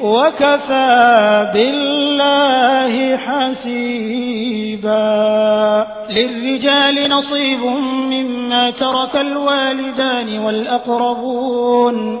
وكفى بالله حسيبا. للرجال نصيب مما ترك الوالدان والأقربون.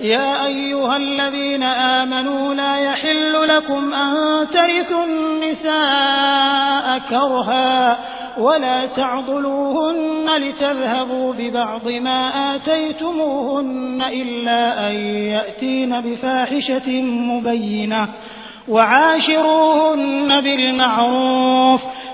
يا أيها الذين آمنوا لا يحل لكم أن ترثوا النساء كرها ولا تعضلوهن لتذهبوا ببعض ما آتيتموهن إلا أن يأتين بفاحشة مبينة وعاشروهن بالمعروف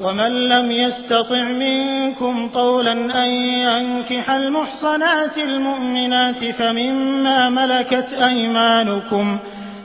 ومن لم يستطع منكم طولا أن ينكح المحصنات المؤمنات فمما ملكت أيمانكم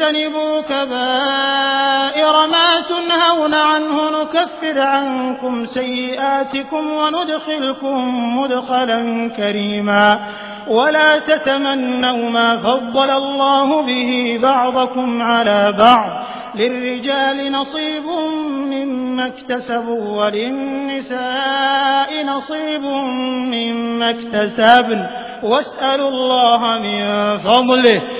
تجتنبوا كبائر ما تنهون عنه نكفر عنكم سيئاتكم وندخلكم مدخلا كريما. ولا تتمنوا ما فضل الله به بعضكم على بعض. للرجال نصيب مما اكتسبوا وللنساء نصيب مما اكتسبن. واسألوا الله من فضله.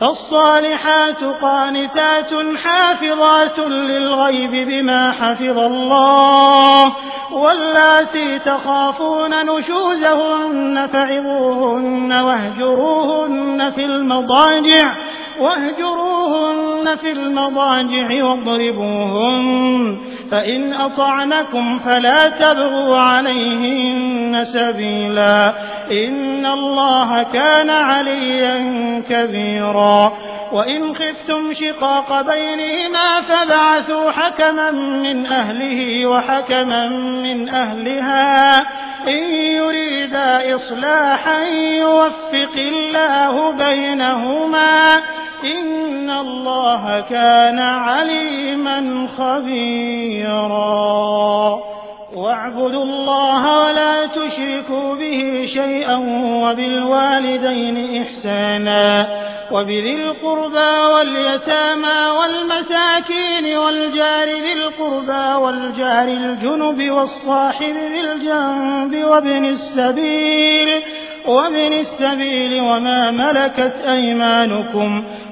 فالصالحات قانتات حافظات للغيب بما حفظ الله واللاتي تخافون نشوزهن فعظوهن واهجروهن في المضاجع واهجروهن في المضاجع واضربوهن فإن أطعنكم فلا تبغوا عليهن سبيلا. إن الله كان عليا كبيرا. وإن خفتم شقاق بينهما فابعثوا حكما من أهله وحكما من أهلها. إن يريدا إصلاحا يوفق الله بينهما. إن الله كان عليما خبيرا. واعبدوا الله ولا تشركوا به شيئا وبالوالدين إحسانا. وبذي القربى واليتامى والمساكين والجار ذي القربى والجار الجنب والصاحب بالجنب وابن السبيل وابن السبيل وما ملكت أيمانكم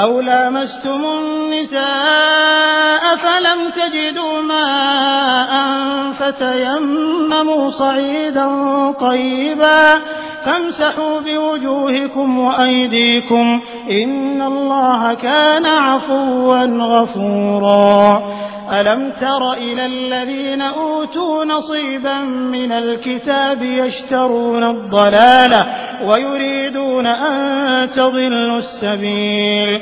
أو لامستم النساء فلم تجدوا ماء فتيمموا صعيدا طيبا فامسحوا بوجوهكم وأيديكم إن الله كان عفوا غفورا ألم تر إلى الذين أوتوا نصيبا من الكتاب يشترون الضلالة ويريدون أن تضلوا السبيل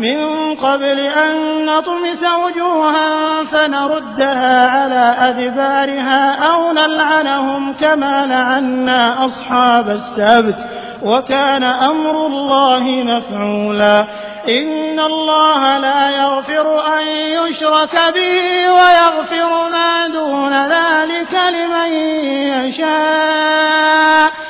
من قبل أن نطمس وجوها فنردها على أدبارها أو نلعنهم كما لعنا أصحاب السبت وكان أمر الله مفعولا. إن الله لا يغفر أن يشرك به ويغفر ما دون ذلك لمن يشاء.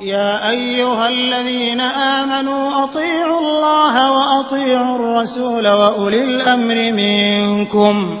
يا أيها الذين آمنوا أطيعوا الله وأطيعوا الرسول وأولي الأمر منكم.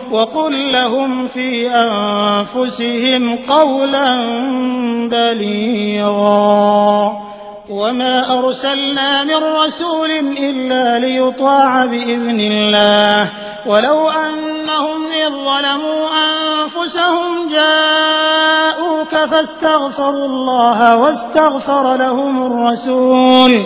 وقل لهم في أنفسهم قولا بليغا. وما أرسلنا من رسول إلا ليطاع بإذن الله. ولو أنهم إذ ظلموا أنفسهم جاءوك فاستغفروا الله واستغفر لهم الرسول.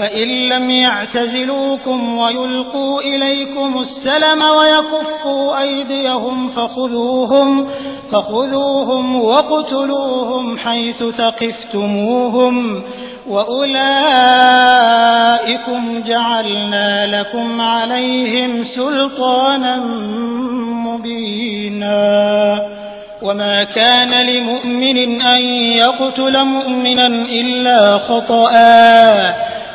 فإن لم يعتزلوكم ويلقوا إليكم السلم ويكفوا أيديهم فخذوهم فخذوهم واقتلوهم حيث ثقفتموهم وأولئكم جعلنا لكم عليهم سلطانا مبينا وما كان لمؤمن أن يقتل مؤمنا إلا خطأ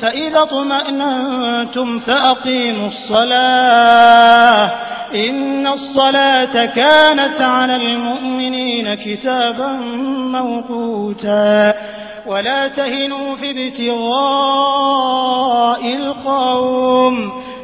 فَإِذَا اطْمَأْنَنتُمْ فَأَقِيمُوا الصَّلَاةَ ۚ. إِنَّ الصَّلَاةَ كَانَتْ عَلَى الْمُؤْمِنِينَ كِتَابًا مَّوْقُوتًا. وَلَا تَهِنُوا فِي ابْتِغَاءِ الْقَوْمِ ۖ.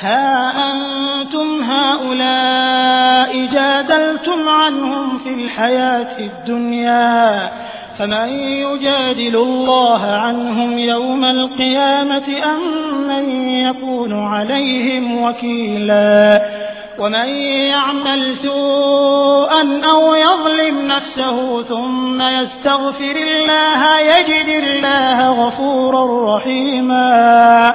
هَا أَنتُمْ هَٰؤُلَاءِ جَادَلْتُمْ عَنْهُمْ فِي الْحَيَاةِ الدُّنْيَا فمن يجادل الله عنهم يوم القيامة أم من يكون عليهم وكيلا ومن يعمل سوءا أو يظلم نفسه ثم يستغفر الله يجد الله غفورا رحيما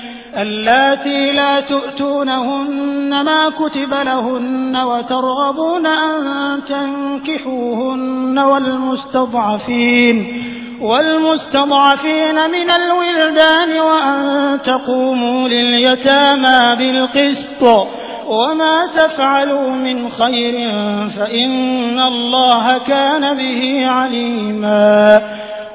اللاتي لا تؤتونهن ما كتب لهن وترغبون أن تنكحوهن والمستضعفين والمستضعفين من الولدان وأن تقوموا لليتامى بالقسط. وما تفعلوا من خير فإن الله كان به عليما.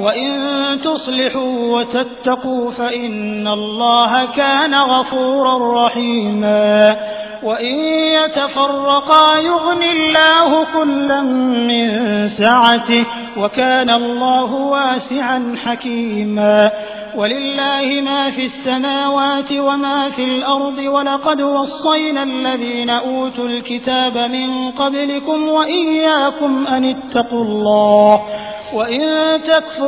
وإن تصلحوا وتتقوا فإن الله كان غفورا رحيما وإن يتفرقا يغن الله كلا من سعته وكان الله واسعا حكيما ولله ما في السماوات وما في الأرض ولقد وصينا الذين أوتوا الكتاب من قبلكم وإياكم أن اتقوا الله وإن تكفروا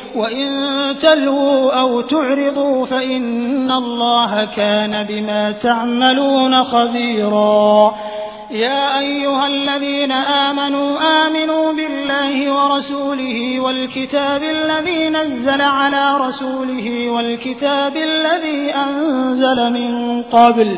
وإن تلووا أو تعرضوا فإن الله كان بما تعملون خبيرا. يا أيها الذين آمنوا آمنوا بالله ورسوله والكتاب الذي نزل على رسوله والكتاب الذي أنزل من قبل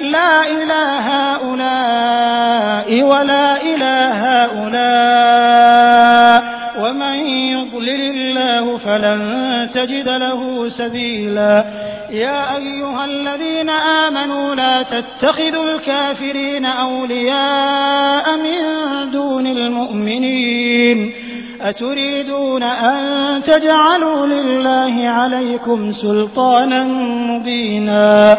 لا إله هؤلاء ولا إله هؤلاء ومن يضلل الله فلن تجد له سبيلا. يا أيها الذين آمنوا لا تتخذوا الكافرين أولياء من دون المؤمنين. أتريدون أن تجعلوا لله عليكم سلطانا مبينا.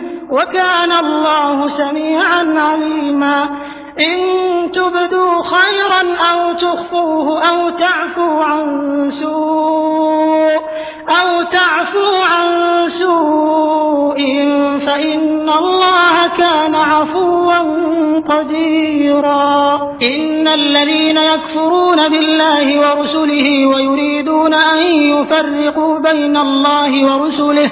وكان الله سميعا عليما. إن تبدوا خيرا أو تخفوه أو تعفوا عن سوء أو تعفوا عن سوء فإن الله كان عفوا قديرا. إن الذين يكفرون بالله ورسله ويريدون أن يفرقوا بين الله ورسله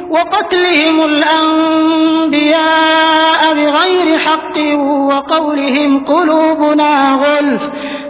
وقتلهم الأنبياء بغير حق وقولهم قلوبنا غلف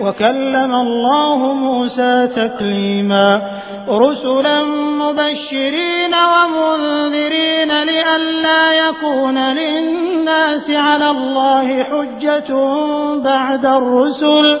وكلم الله موسى تكليما رسلا مبشرين ومنذرين لئلا يكون للناس على الله حجة بعد الرسل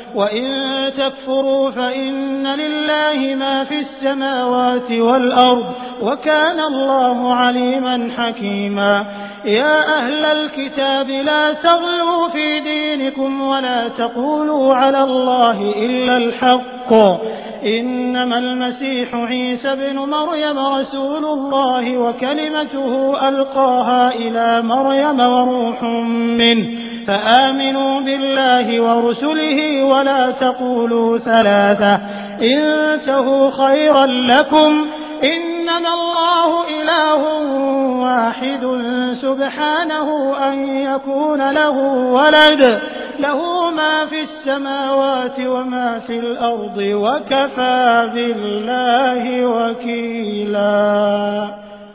وإن تكفروا فإن لله ما في السماوات والأرض وكان الله عليما حكيما يا أهل الكتاب لا تغلوا في دينكم ولا تقولوا على الله إلا الحق إنما المسيح عيسى بن مريم رسول الله وكلمته ألقاها إلى مريم وروح منه فآمنوا بالله ورسله ولا تقولوا ثلاثة. انتهوا خيرا لكم. إنما الله إله واحد سبحانه أن يكون له ولد. له ما في السماوات وما في الأرض وكفى بالله وكيلا.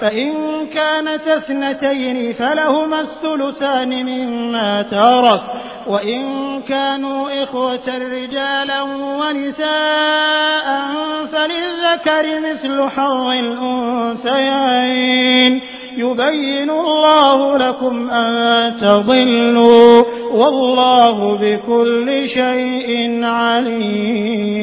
فإن كانت اثنتين فلهما الثلثان مما ترك. وإن كانوا إخوة رجالا ونساء فللذكر مثل حظ الأنثيين. يبين الله لكم أن تضلوا والله بكل شيء عليم.